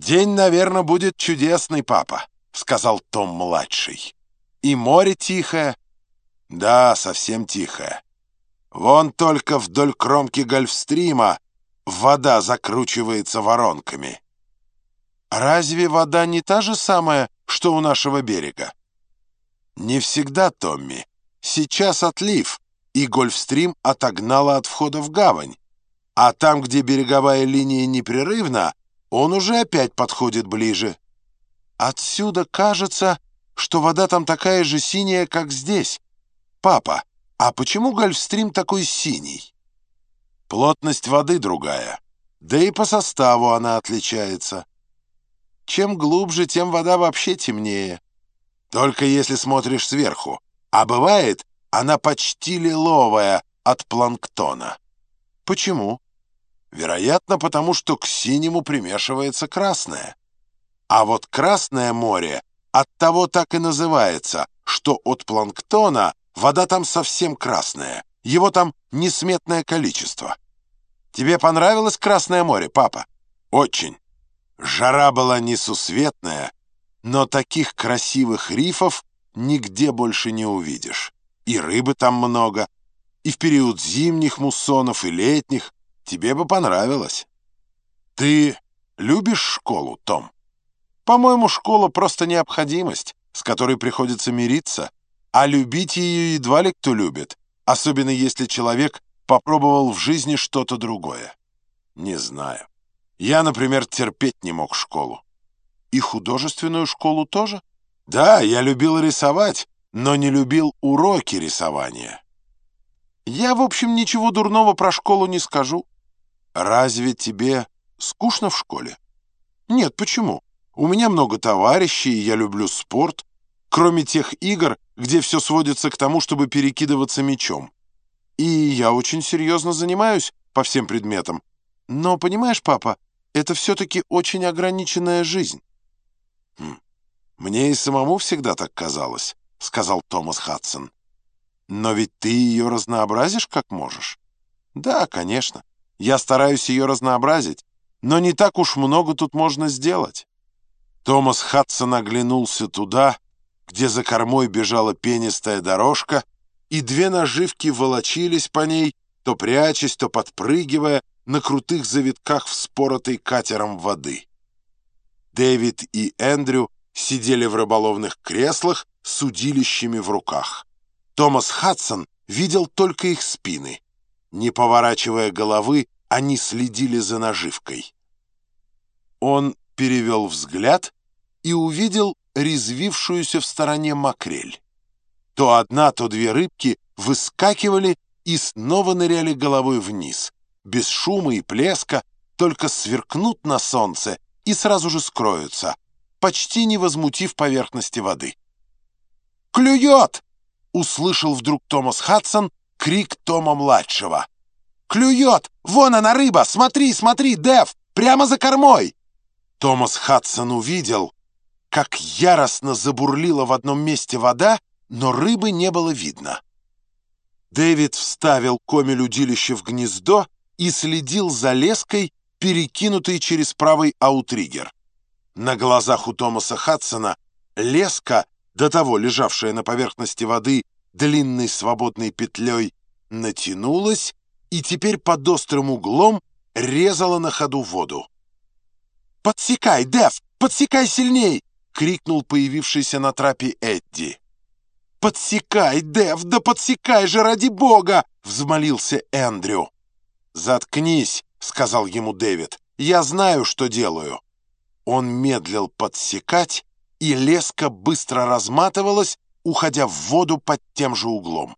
«День, наверное, будет чудесный, папа», — сказал Том-младший. «И море тихое». «Да, совсем тихое. Вон только вдоль кромки Гольфстрима вода закручивается воронками». «Разве вода не та же самая, что у нашего берега?» «Не всегда, Томми. Сейчас отлив, и Гольфстрим отогнала от входа в гавань. А там, где береговая линия непрерывна, он уже опять подходит ближе. Отсюда кажется, что вода там такая же синяя, как здесь. Папа, а почему Гольфстрим такой синий? Плотность воды другая, да и по составу она отличается. Чем глубже, тем вода вообще темнее. Только если смотришь сверху. А бывает, она почти лиловая от планктона. Почему? Вероятно, потому что к синему примешивается красное. А вот Красное море от того так и называется, что от планктона вода там совсем красная. Его там несметное количество. Тебе понравилось Красное море, папа? Очень. Жара была несусветная, но таких красивых рифов нигде больше не увидишь. И рыбы там много, и в период зимних муссонов, и летних. Тебе бы понравилось. Ты любишь школу, Том? По-моему, школа просто необходимость, с которой приходится мириться, а любить ее едва ли кто любит, особенно если человек попробовал в жизни что-то другое. Не знаю. Я, например, терпеть не мог школу. И художественную школу тоже? Да, я любил рисовать, но не любил уроки рисования. Я, в общем, ничего дурного про школу не скажу. Разве тебе скучно в школе? Нет, почему? У меня много товарищей, я люблю спорт, кроме тех игр, где все сводится к тому, чтобы перекидываться мячом. И я очень серьезно занимаюсь по всем предметам. Но, понимаешь, папа, это все-таки очень ограниченная жизнь. Хм. Мне и самому всегда так казалось. — сказал Томас Хадсон. «Но ведь ты ее разнообразишь как можешь?» «Да, конечно. Я стараюсь ее разнообразить, но не так уж много тут можно сделать». Томас Хадсон оглянулся туда, где за кормой бежала пенистая дорожка, и две наживки волочились по ней, то прячась, то подпрыгивая на крутых завитках вспоротой катером воды. Дэвид и Эндрю сидели в рыболовных креслах, с удилищами в руках. Томас Хадсон видел только их спины. Не поворачивая головы, они следили за наживкой. Он перевел взгляд и увидел резвившуюся в стороне макрель. То одна, то две рыбки выскакивали и снова ныряли головой вниз, без шума и плеска, только сверкнут на солнце и сразу же скроются, почти не возмутив поверхности воды. «Клюет!» — услышал вдруг Томас Хадсон крик Тома-младшего. «Клюет! Вон она, рыба! Смотри, смотри, Дэв! Прямо за кормой!» Томас Хадсон увидел, как яростно забурлила в одном месте вода, но рыбы не было видно. Дэвид вставил комель удилища в гнездо и следил за леской, перекинутой через правый аутриггер. На глазах у Томаса Хадсона леска до того лежавшая на поверхности воды длинной свободной петлей, натянулась и теперь под острым углом резала на ходу воду. «Подсекай, Дев! Подсекай сильней!» — крикнул появившийся на трапе Эдди. «Подсекай, Дев! Да подсекай же, ради бога!» — взмолился Эндрю. «Заткнись!» — сказал ему Дэвид. «Я знаю, что делаю». Он медлил подсекать, и леска быстро разматывалась, уходя в воду под тем же углом.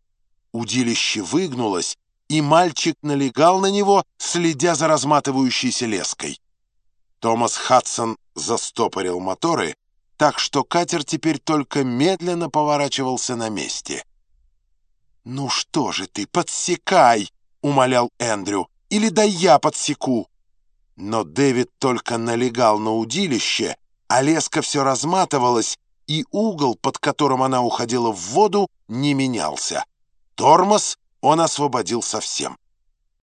Удилище выгнулось, и мальчик налегал на него, следя за разматывающейся леской. Томас Хадсон застопорил моторы, так что катер теперь только медленно поворачивался на месте. «Ну что же ты, подсекай!» — умолял Эндрю. «Или да я подсеку!» Но Дэвид только налегал на удилище, а леска все разматывалась, и угол, под которым она уходила в воду, не менялся. Тормоз он освободил совсем.